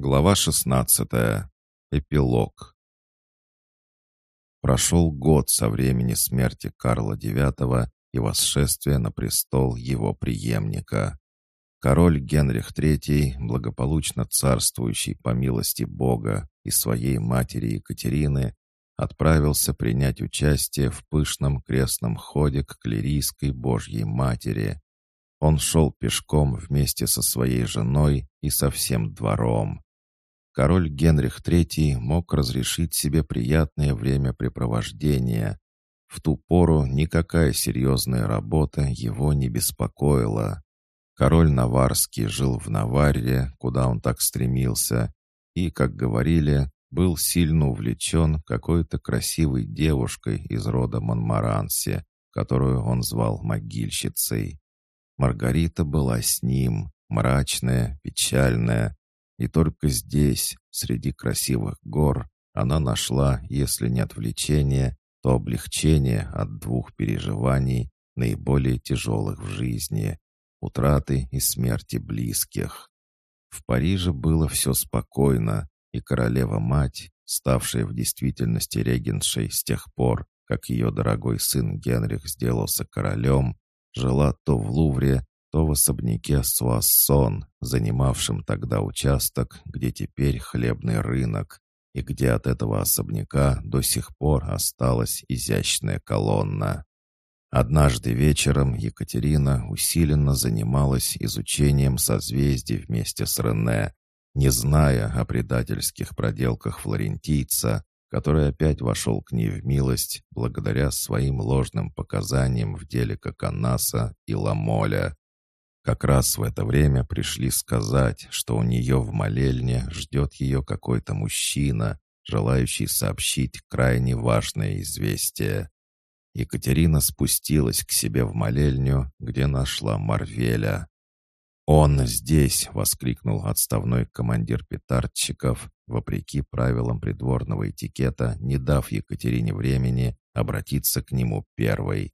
Глава 16. Эпилог. Прошел год со времени смерти Карла IX и восшествия на престол его преемника. Король Генрих III, благополучно царствующий по милости Бога и своей матери Екатерины, отправился принять участие в пышном крестном ходе к Клерийской Божьей Матери. Он шел пешком вместе со своей женой и со всем двором. Король Генрих III мог разрешить себе приятное времяпрепровождение. В ту пору никакая серьезная работа его не беспокоила. Король Наварский жил в Наварре, куда он так стремился, и, как говорили, был сильно увлечен какой-то красивой девушкой из рода Монмаранси, которую он звал могильщицей. Маргарита была с ним, мрачная, печальная, и только здесь, среди красивых гор, она нашла, если не отвлечение, то облегчение от двух переживаний, наиболее тяжелых в жизни — утраты и смерти близких. В Париже было все спокойно, и королева-мать, ставшая в действительности регеншей с тех пор, как ее дорогой сын Генрих сделался королем, жила то в Лувре, то в особняке Суассон, занимавшем тогда участок, где теперь хлебный рынок, и где от этого особняка до сих пор осталась изящная колонна. Однажды вечером Екатерина усиленно занималась изучением созвездий вместе с Рене, не зная о предательских проделках флорентийца, который опять вошел к ней в милость благодаря своим ложным показаниям в деле Коканаса и Ламоля. Как раз в это время пришли сказать, что у нее в молельне ждет ее какой-то мужчина, желающий сообщить крайне важное известие. Екатерина спустилась к себе в молельню, где нашла Марвеля. «Он здесь!» — воскликнул отставной командир петардчиков, вопреки правилам придворного этикета, не дав Екатерине времени обратиться к нему первой.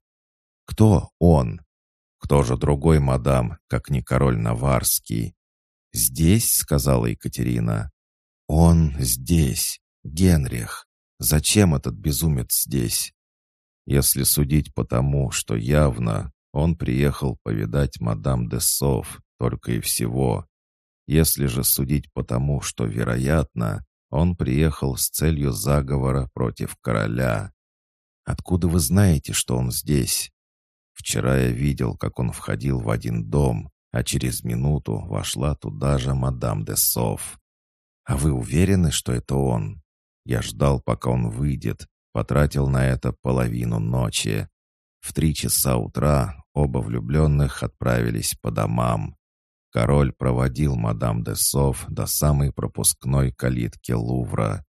«Кто он?» Кто же другой, мадам, как не король Наварский? «Здесь», — сказала Екатерина. «Он здесь, Генрих. Зачем этот безумец здесь?» Если судить по тому, что явно, он приехал повидать мадам де Сов, только и всего. Если же судить по тому, что вероятно, он приехал с целью заговора против короля. Откуда вы знаете, что он здесь? Вчера я видел, как он входил в один дом, а через минуту вошла туда же мадам де Сов. А вы уверены, что это он? Я ждал, пока он выйдет, потратил на это половину ночи. В три часа утра оба влюбленных отправились по домам. Король проводил мадам де Сов до самой пропускной калитки Лувра.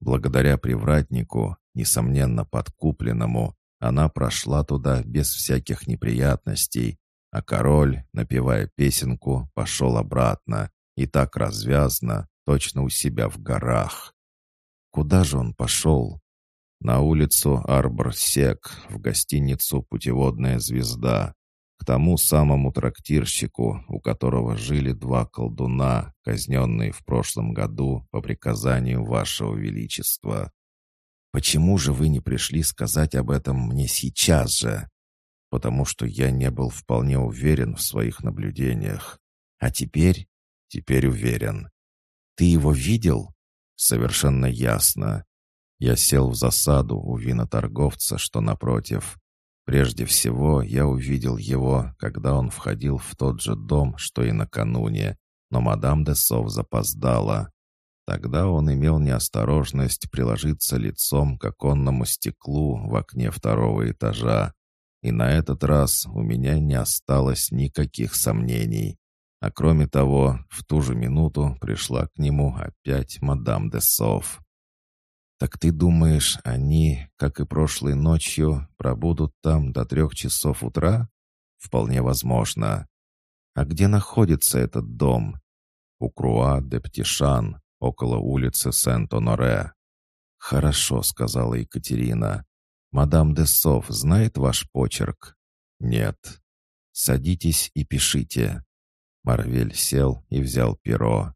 Благодаря привратнику, несомненно подкупленному, она прошла туда без всяких неприятностей, а король, напевая песенку, пошел обратно, и так развязно, точно у себя в горах. Куда же он пошел? На улицу Арбор-Сек, в гостиницу «Путеводная звезда», к тому самому трактирщику, у которого жили два колдуна, казненные в прошлом году по приказанию вашего величества. «Почему же вы не пришли сказать об этом мне сейчас же?» «Потому что я не был вполне уверен в своих наблюдениях. А теперь?» «Теперь уверен». «Ты его видел?» «Совершенно ясно. Я сел в засаду у виноторговца, что напротив. Прежде всего, я увидел его, когда он входил в тот же дом, что и накануне, но мадам де Сов запоздала. Тогда он имел неосторожность приложиться лицом к оконному стеклу в окне второго этажа. И на этот раз у меня не осталось никаких сомнений. А кроме того, в ту же минуту пришла к нему опять мадам де Сов. «Так ты думаешь, они, как и прошлой ночью, пробудут там до трех часов утра?» «Вполне возможно». «А где находится этот дом?» «У Круа де Птишан, около улицы Сент-Оноре. «Хорошо», — сказала Екатерина. «Мадам де Сов знает ваш почерк?» «Нет». «Садитесь и пишите». Марвель сел и взял перо.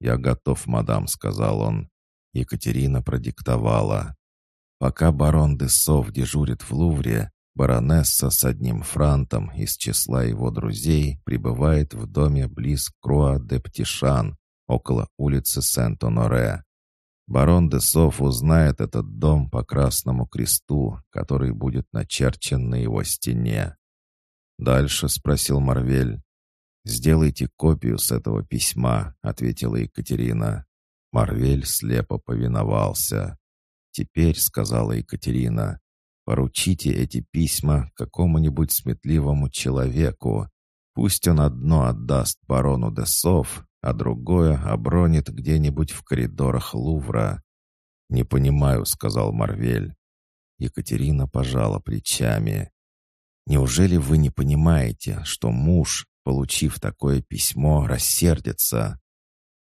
«Я готов, мадам», — сказал он. Екатерина продиктовала. Пока барон Десов дежурит в Лувре, баронесса с одним франтом из числа его друзей прибывает в доме близ Круа-де-Птишан, около улицы Сент-Оноре. Барон Десов узнает этот дом по Красному Кресту, который будет начерчен на его стене. «Дальше?» — спросил Марвель. «Сделайте копию с этого письма», — ответила Екатерина. Марвель слепо повиновался. «Теперь», — сказала Екатерина, — «поручите эти письма какому-нибудь сметливому человеку. Пусть он одно отдаст барону Десов, а другое обронит где-нибудь в коридорах Лувра». «Не понимаю», — сказал Марвель. Екатерина пожала плечами. «Неужели вы не понимаете, что муж, получив такое письмо, рассердится?»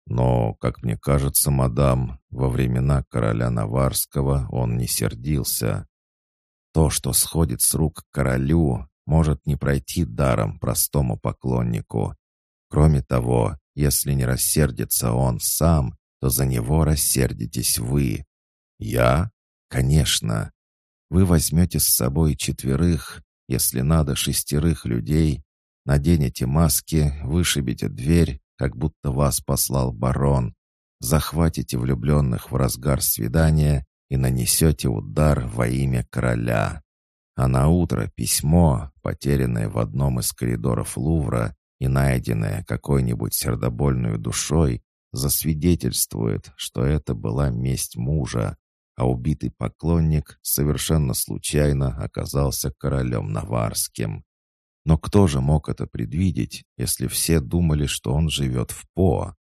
Но, как мне кажется, мадам, во времена короля Наварского он не сердился. То, что сходит с рук королю, может не пройти даром простому поклоннику. Кроме того, если не рассердится он сам, то за него рассердитесь вы. Я? Конечно. Вы возьмете с собой четверых, если надо шестерых людей, наденете маски, вышибите дверь, как будто вас послал барон, захватите влюбленных в разгар свидания и нанесете удар во имя короля. А на утро письмо, потерянное в одном из коридоров Лувра и найденное какой-нибудь сердобольной душой, засвидетельствует, что это была месть мужа, а убитый поклонник совершенно случайно оказался королем Наварским. Но кто же мог это предвидеть, если все думали, что он живет в По?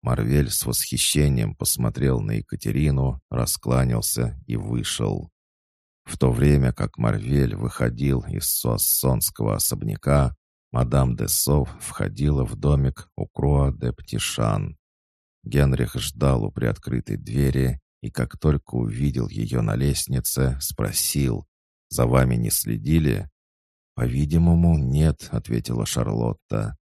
Марвель с восхищением посмотрел на Екатерину, раскланялся и вышел. В то время как Марвель выходил из суассонского особняка, мадам де Сов входила в домик у Круа де Птишан. Генрих ждал у приоткрытой двери и, как только увидел ее на лестнице, спросил, «За вами не следили?» «По-видимому, нет», — ответила Шарлотта.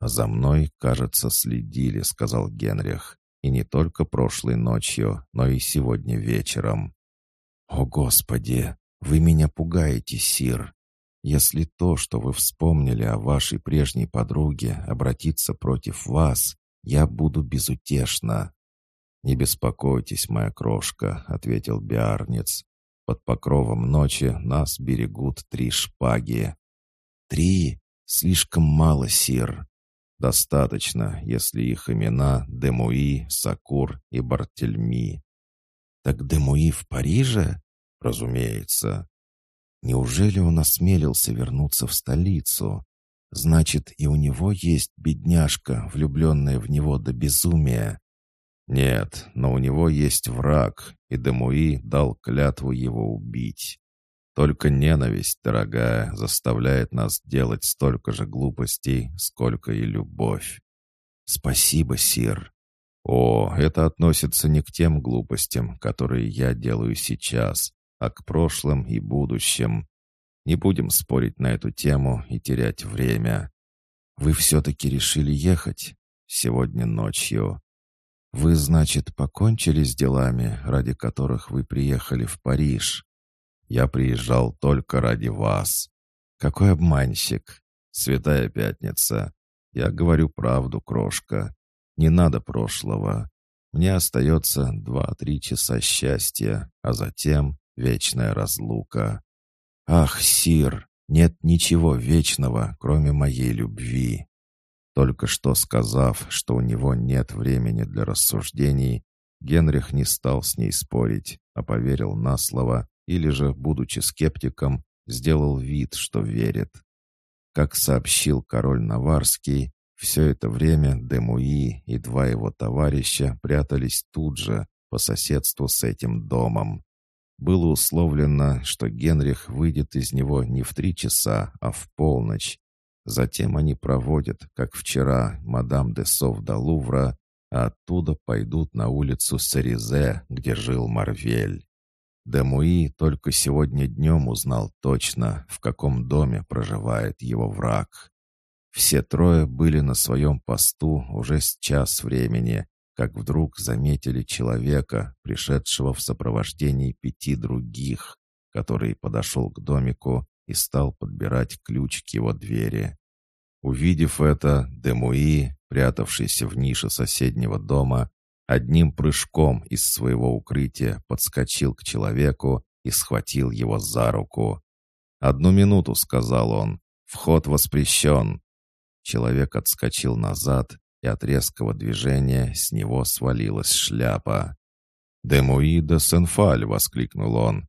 «За мной, кажется, следили», — сказал Генрих. «И не только прошлой ночью, но и сегодня вечером». «О, Господи! Вы меня пугаете, Сир! Если то, что вы вспомнили о вашей прежней подруге, обратится против вас, я буду безутешна». «Не беспокойтесь, моя крошка», — ответил Биарнец. Под покровом ночи нас берегут три шпаги. Три? Слишком мало, Сир. Достаточно, если их имена Демуи, Сакур и Бартельми. Так Демуи в Париже? Разумеется. Неужели он осмелился вернуться в столицу? Значит, и у него есть бедняжка, влюбленная в него до безумия. Нет, но у него есть враг, и Демуи дал клятву его убить. Только ненависть, дорогая, заставляет нас делать столько же глупостей, сколько и любовь. Спасибо, Сир. О, это относится не к тем глупостям, которые я делаю сейчас, а к прошлым и будущим. Не будем спорить на эту тему и терять время. Вы все-таки решили ехать? Сегодня ночью. «Вы, значит, покончили с делами, ради которых вы приехали в Париж?» «Я приезжал только ради вас». «Какой обманщик!» «Святая Пятница!» «Я говорю правду, крошка. Не надо прошлого. Мне остается два-три часа счастья, а затем вечная разлука». «Ах, Сир, нет ничего вечного, кроме моей любви. Только что сказав, что у него нет времени для рассуждений, Генрих не стал с ней спорить, а поверил на слово или же, будучи скептиком, сделал вид, что верит. Как сообщил король Наварский, все это время Демуи и два его товарища прятались тут же, по соседству с этим домом. Было условлено, что Генрих выйдет из него не в три часа, а в полночь, Затем они проводят, как вчера, мадам де Сов до Лувра, а оттуда пойдут на улицу Саризе, где жил Марвель. Демуи только сегодня днем узнал точно, в каком доме проживает его враг. Все трое были на своем посту уже с час времени, как вдруг заметили человека, пришедшего в сопровождении пяти других, который подошел к домику и стал подбирать ключ к его двери. Увидев это, Демуи, прятавшийся в нише соседнего дома, одним прыжком из своего укрытия подскочил к человеку и схватил его за руку. «Одну минуту», — сказал он, — «вход воспрещен». Человек отскочил назад и от резкого движения с него свалилась шляпа. «Демуи де Сенфаль!» — воскликнул он.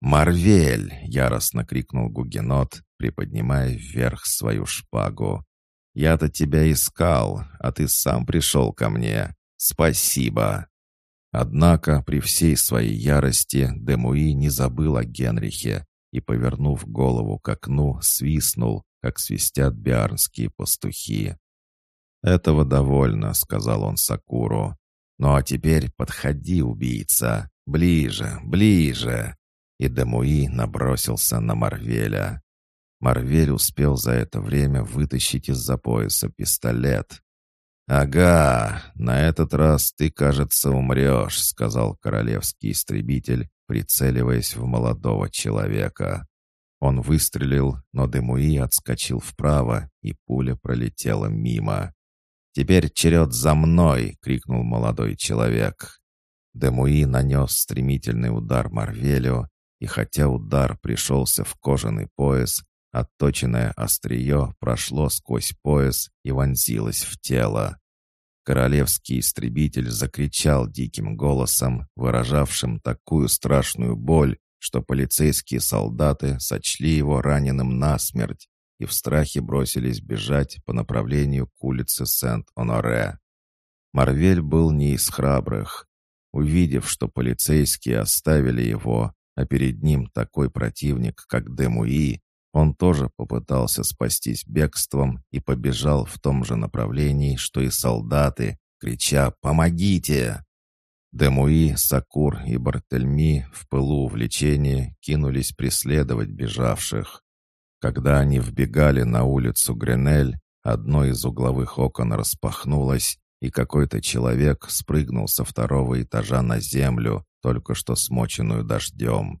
«Марвель!» — яростно крикнул Гугенот, приподнимая вверх свою шпагу. «Я-то тебя искал, а ты сам пришел ко мне. Спасибо!» Однако при всей своей ярости Демуи не забыл о Генрихе и, повернув голову к окну, свистнул, как свистят биарнские пастухи. «Этого довольно», — сказал он Сакуру. «Ну а теперь подходи, убийца. Ближе, ближе!» И Демуи набросился на Марвеля. Марвель успел за это время вытащить из-за пояса пистолет. «Ага, на этот раз ты, кажется, умрешь», — сказал королевский истребитель, прицеливаясь в молодого человека. Он выстрелил, но Демуи отскочил вправо, и пуля пролетела мимо. «Теперь черед за мной!» — крикнул молодой человек. Демуи нанес стремительный удар Марвелю, и хотя удар пришелся в кожаный пояс, отточенное острие прошло сквозь пояс и вонзилось в тело. Королевский истребитель закричал диким голосом, выражавшим такую страшную боль, что полицейские солдаты сочли его раненым насмерть и в страхе бросились бежать по направлению к улице Сент-Оноре. Марвель был не из храбрых. Увидев, что полицейские оставили его, а перед ним такой противник, как Демуи, он тоже попытался спастись бегством и побежал в том же направлении, что и солдаты, крича «Помогите!». Демуи, Сакур и Бартельми в пылу увлечения кинулись преследовать бежавших. Когда они вбегали на улицу Гренель, одно из угловых окон распахнулось, и какой-то человек спрыгнул со второго этажа на землю, только что смоченную дождем.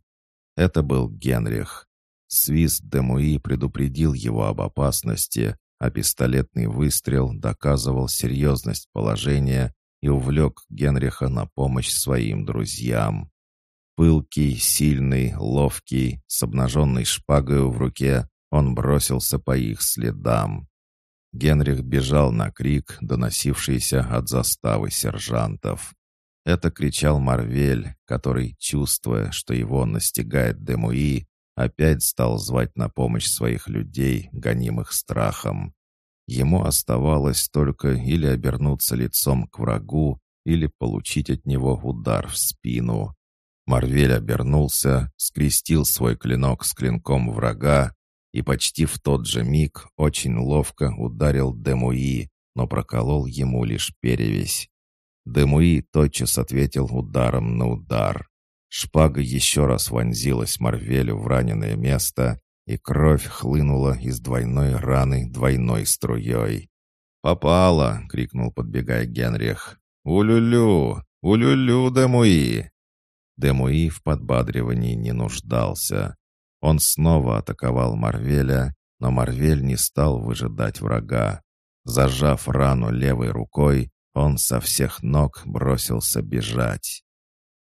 Это был Генрих. Свист Демуи предупредил его об опасности, а пистолетный выстрел доказывал серьезность положения и увлек Генриха на помощь своим друзьям. Пылкий, сильный, ловкий, с обнаженной шпагой в руке, он бросился по их следам. Генрих бежал на крик, доносившийся от заставы сержантов. Это кричал Марвель, который, чувствуя, что его настигает Демуи, опять стал звать на помощь своих людей, гонимых страхом. Ему оставалось только или обернуться лицом к врагу, или получить от него удар в спину. Марвель обернулся, скрестил свой клинок с клинком врага и почти в тот же миг очень ловко ударил Демуи, но проколол ему лишь перевесь. Демуи тотчас ответил ударом на удар. Шпага еще раз вонзилась Марвелю в раненое место, и кровь хлынула из двойной раны двойной струей. «Попало!» — крикнул, подбегая Генрих. «Улюлю! Улюлю, Демуи!» Демуи в подбадривании не нуждался. Он снова атаковал Марвеля, но Марвель не стал выжидать врага. Зажав рану левой рукой, он со всех ног бросился бежать.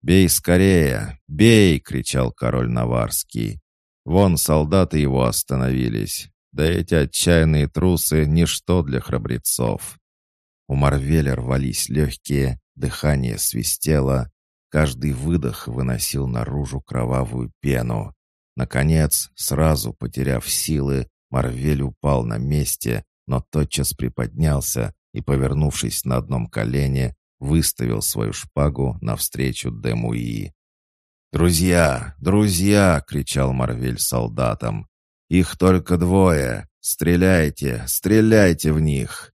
«Бей скорее! Бей!» — кричал король Наварский. Вон солдаты его остановились. Да эти отчаянные трусы — ничто для храбрецов. У Марвеля рвались легкие, дыхание свистело, каждый выдох выносил наружу кровавую пену. Наконец, сразу потеряв силы, Марвель упал на месте, но тотчас приподнялся и, повернувшись на одном колене, выставил свою шпагу навстречу Демуи. «Друзья! Друзья!» — кричал Марвель солдатам. «Их только двое! Стреляйте! Стреляйте в них!»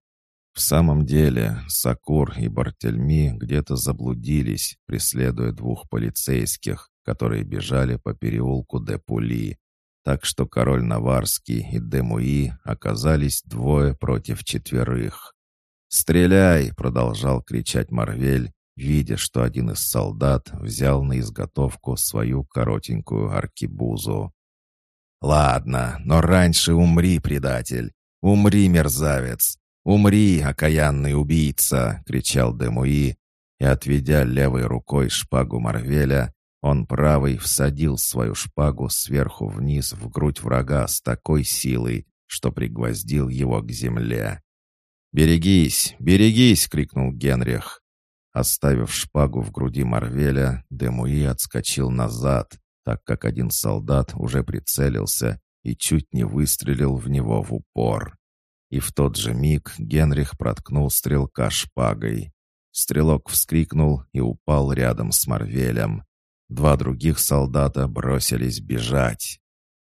В самом деле, Сакур и Бартельми где-то заблудились, преследуя двух полицейских, которые бежали по переулку Де-Пули. Так что король Наварский и Демуи оказались двое против четверых. «Стреляй!» — продолжал кричать Марвель, видя, что один из солдат взял на изготовку свою коротенькую аркибузу. «Ладно, но раньше умри, предатель! Умри, мерзавец! Умри, окаянный убийца!» — кричал Демуи, и, отведя левой рукой шпагу Марвеля, он правой всадил свою шпагу сверху вниз в грудь врага с такой силой, что пригвоздил его к земле. «Берегись, берегись!» — крикнул Генрих. Оставив шпагу в груди Марвеля, Демуи отскочил назад, так как один солдат уже прицелился и чуть не выстрелил в него в упор. И в тот же миг Генрих проткнул стрелка шпагой. Стрелок вскрикнул и упал рядом с Марвелем. Два других солдата бросились бежать.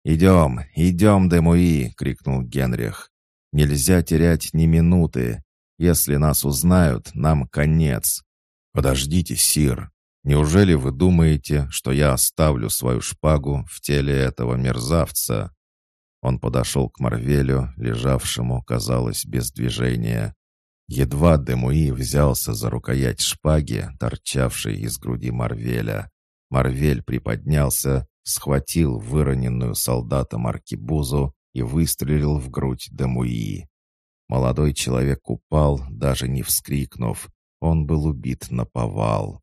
«Идем, идем, Демуи!» — крикнул Генрих. «Нельзя терять ни минуты. Если нас узнают, нам конец». «Подождите, Сир. Неужели вы думаете, что я оставлю свою шпагу в теле этого мерзавца?» Он подошел к Марвелю, лежавшему, казалось, без движения. Едва Демуи взялся за рукоять шпаги, торчавшей из груди Марвеля. Марвель приподнялся, схватил выроненную солдатом аркибузу и выстрелил в грудь Демуи. Молодой человек упал, даже не вскрикнув. Он был убит на повал.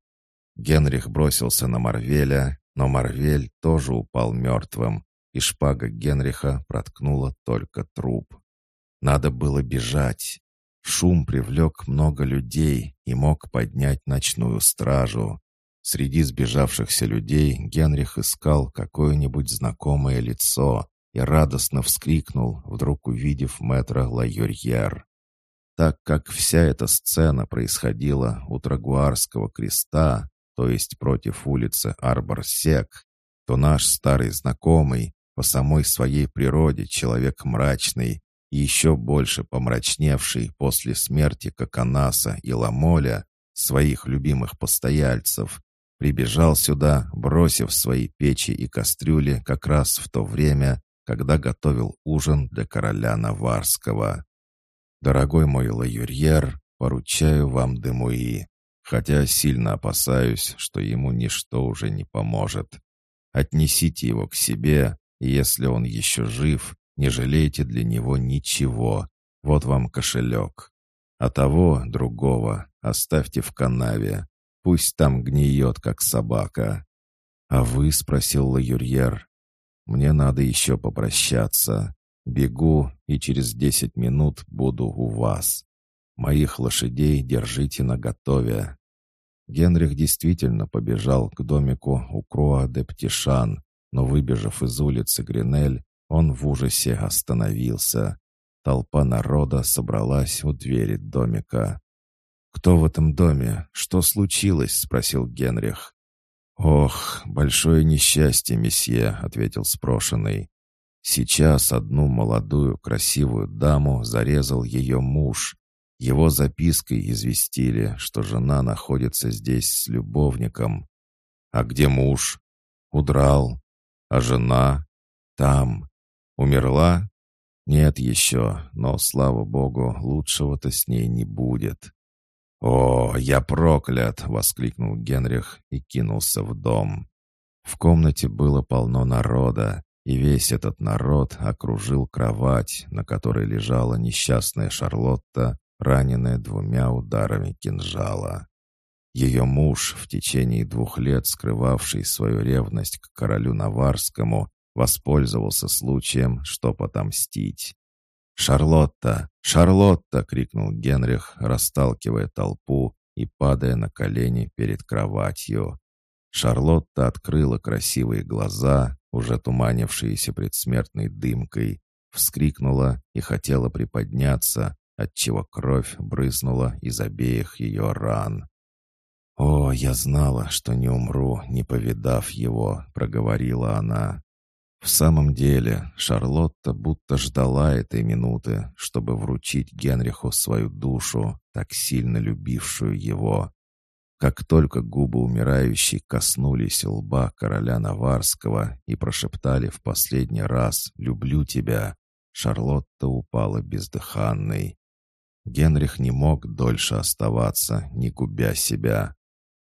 Генрих бросился на Марвеля, но Марвель тоже упал мертвым, и шпага Генриха проткнула только труп. Надо было бежать. Шум привлек много людей и мог поднять ночную стражу. Среди сбежавшихся людей Генрих искал какое-нибудь знакомое лицо и радостно вскрикнул, вдруг увидев мэтра Лайорьер. Так как вся эта сцена происходила у Трагуарского креста, то есть против улицы Арбор-Сек, то наш старый знакомый, по самой своей природе человек мрачный, и еще больше помрачневший после смерти Коконаса и Ламоля, своих любимых постояльцев, прибежал сюда, бросив свои печи и кастрюли как раз в то время, когда готовил ужин для короля Наварского. «Дорогой мой лаюрьер, поручаю вам Демуи, хотя сильно опасаюсь, что ему ничто уже не поможет. Отнесите его к себе, если он еще жив, не жалейте для него ничего. Вот вам кошелек. А того, другого, оставьте в канаве. Пусть там гниет, как собака. «А вы?» — спросил Лаюрьер. «Мне надо еще попрощаться. Бегу, и через десять минут буду у вас. Моих лошадей держите наготове». Генрих действительно побежал к домику у Кроа де Птишан, но, выбежав из улицы Гринель, он в ужасе остановился. Толпа народа собралась у двери домика. «Кто в этом доме? Что случилось?» — спросил Генрих. «Ох, большое несчастье, месье», — ответил спрошенный. «Сейчас одну молодую красивую даму зарезал ее муж. Его запиской известили, что жена находится здесь с любовником. А где муж? Удрал. А жена? Там. Умерла? Нет еще, но, слава богу, лучшего-то с ней не будет. «О, я проклят!» — воскликнул Генрих и кинулся в дом. В комнате было полно народа, и весь этот народ окружил кровать, на которой лежала несчастная Шарлотта, раненная двумя ударами кинжала. Ее муж, в течение двух лет скрывавший свою ревность к королю Наварскому, воспользовался случаем, чтобы отомстить. «Шарлотта! Шарлотта!» — крикнул Генрих, расталкивая толпу и падая на колени перед кроватью. Шарлотта открыла красивые глаза, уже туманившиеся предсмертной дымкой, вскрикнула и хотела приподняться, отчего кровь брызнула из обеих ее ран. «О, я знала, что не умру, не повидав его», — проговорила она. В самом деле, Шарлотта будто ждала этой минуты, чтобы вручить Генриху свою душу, так сильно любившую его. Как только губы умирающей коснулись лба короля Наварского и прошептали в последний раз «люблю тебя», Шарлотта упала бездыханной. Генрих не мог дольше оставаться, не губя себя.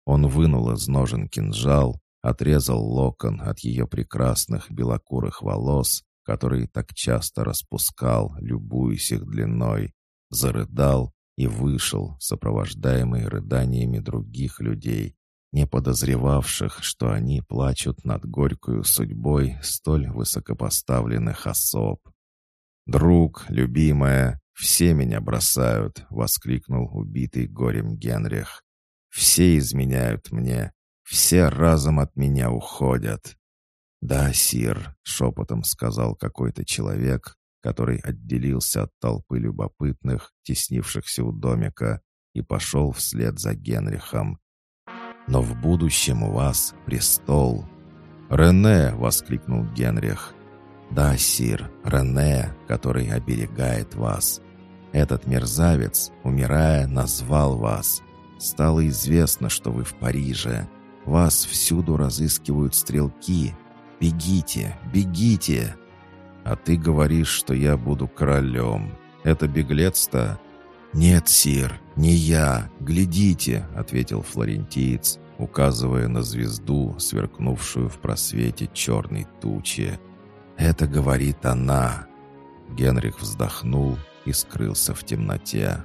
Он вынул из ножен кинжал, отрезал локон от ее прекрасных белокурых волос, которые так часто распускал, любуясь их длиной, зарыдал и вышел, сопровождаемый рыданиями других людей, не подозревавших, что они плачут над горькою судьбой столь высокопоставленных особ. «Друг, любимая, все меня бросают!» — воскликнул убитый горем Генрих. «Все изменяют мне, все разом от меня уходят». «Да, сир», — шепотом сказал какой-то человек, который отделился от толпы любопытных, теснившихся у домика, и пошел вслед за Генрихом. «Но в будущем у вас престол». «Рене!» — воскликнул Генрих. «Да, сир, Рене, который оберегает вас. Этот мерзавец, умирая, назвал вас. Стало известно, что вы в Париже. Вас всюду разыскивают стрелки. Бегите, бегите!» «А ты говоришь, что я буду королем. Это беглец-то?» «Нет, сир, не я. Глядите», — ответил флорентиец, указывая на звезду, сверкнувшую в просвете черной тучи. «Это говорит она». Генрих вздохнул и скрылся в темноте.